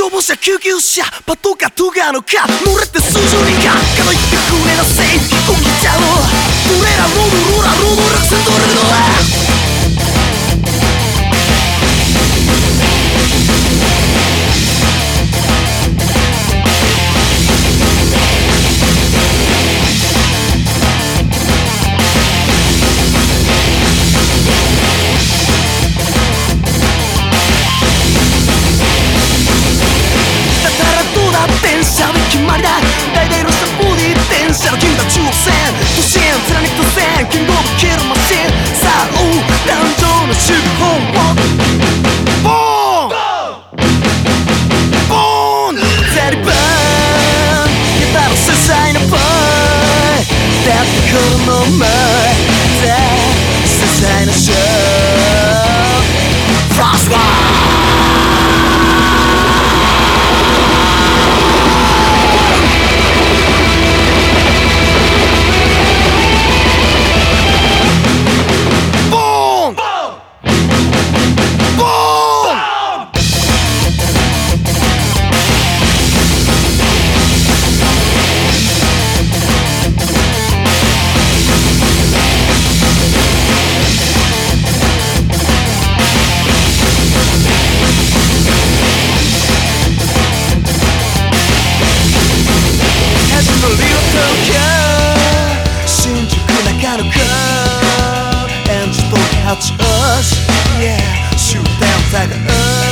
消防車救急車。パトカーガーのか乗れて数十人か。かといってくれなせい。こ行ちゃう俺らロールーラこの前で些細な勝 touch us. Yeah, shoot them like us.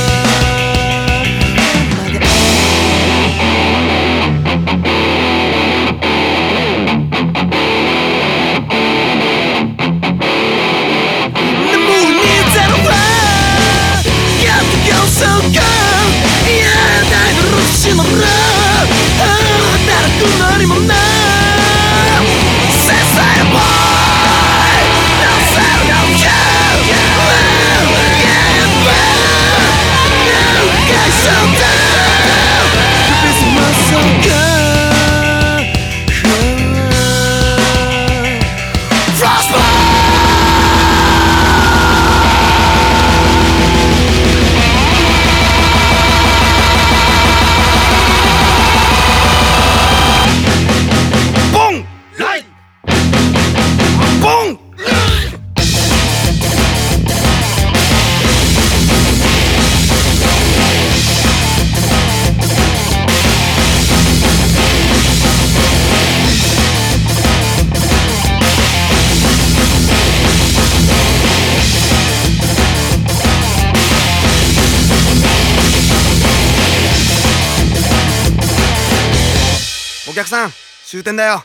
お客さん終点だよ。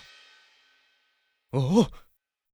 おお。